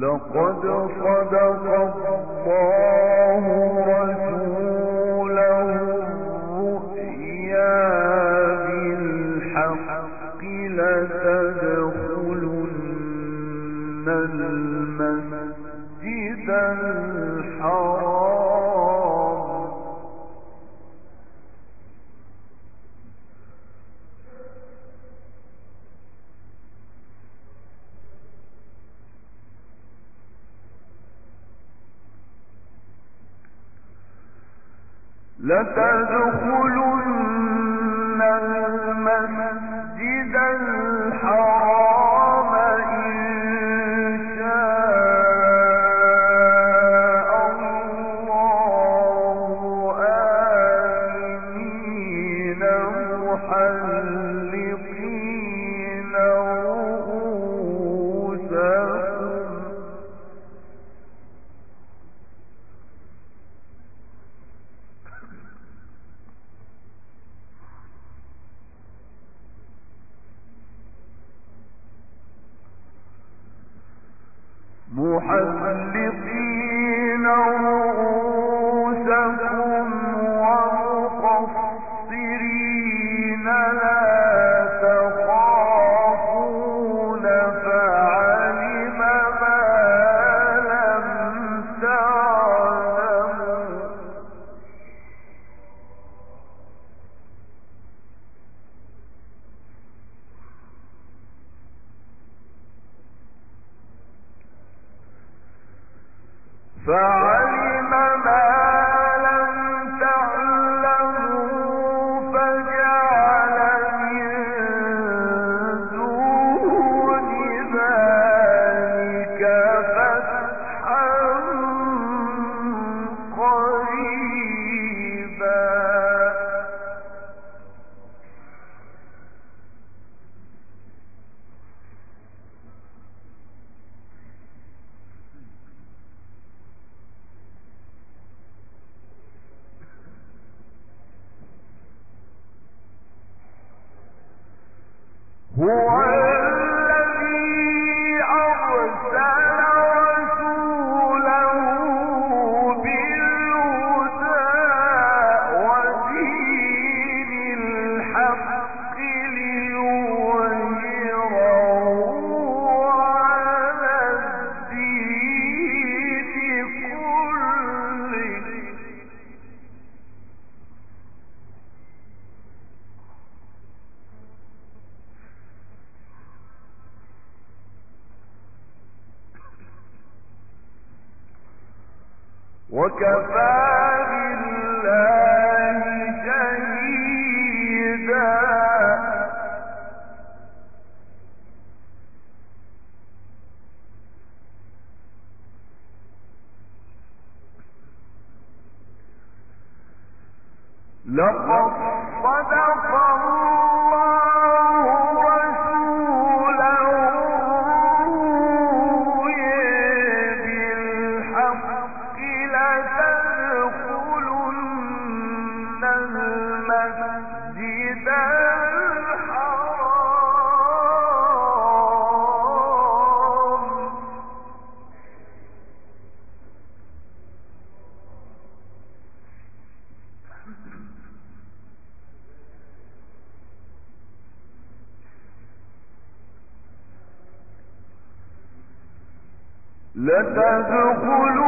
لقد صدق الله لتدخلن فعلم هو لقد صدق الله ستدخلون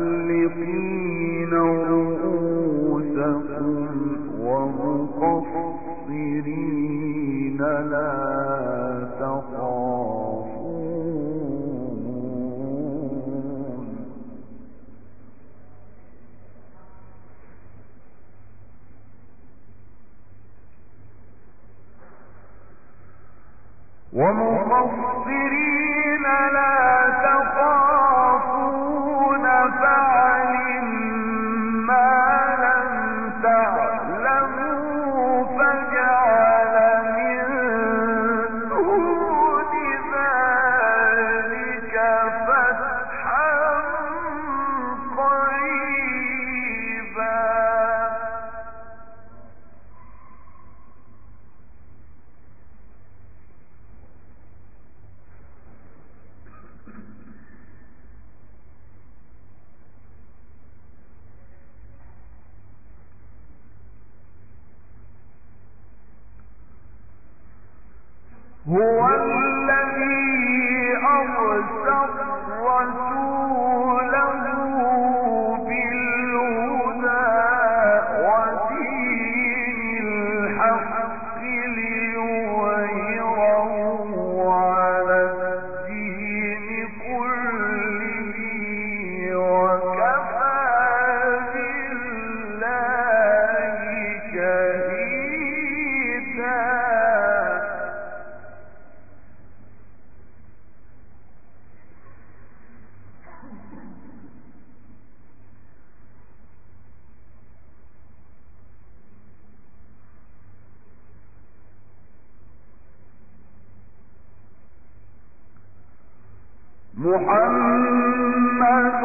محلقين رؤوسكم ومقصرين لا تخافون ومقصرين لا هو محمد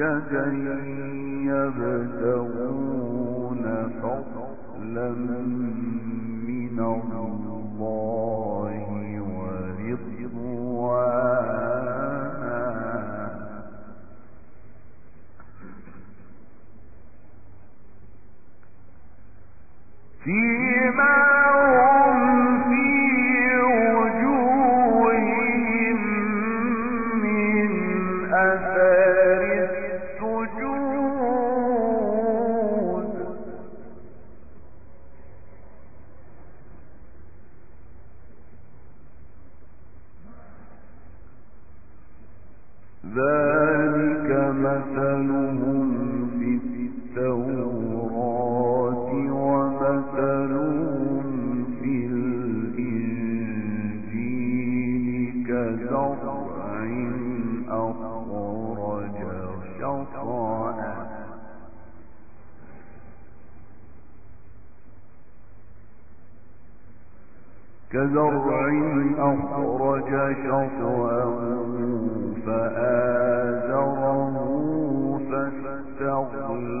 حجة يبتغون فضلا من الله. كزرع أخرج شطأه فآزره فاستغلظ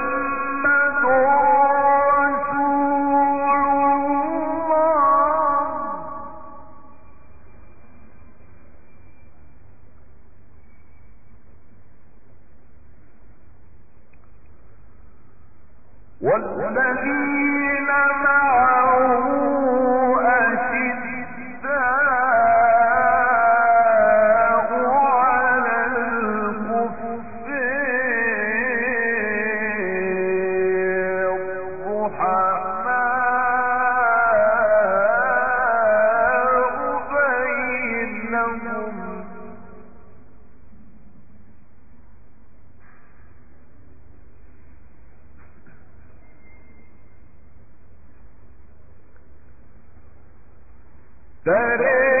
Sare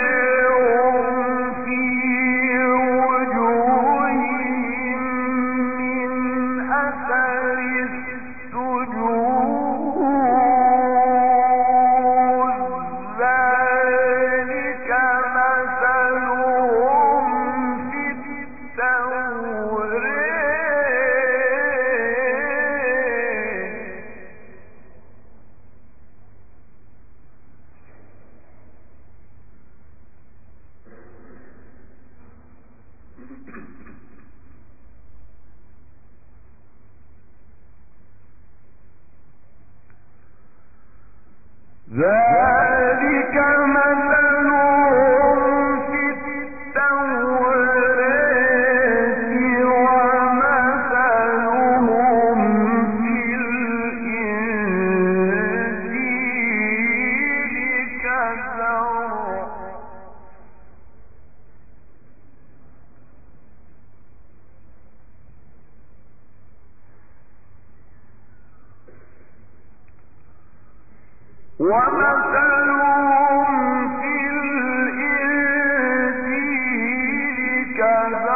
الإنجيل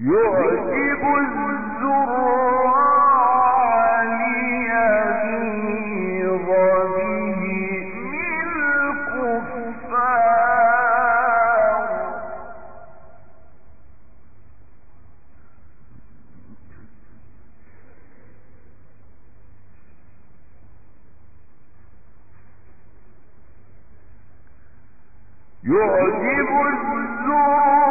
يعجب الكفار يعجب الزراع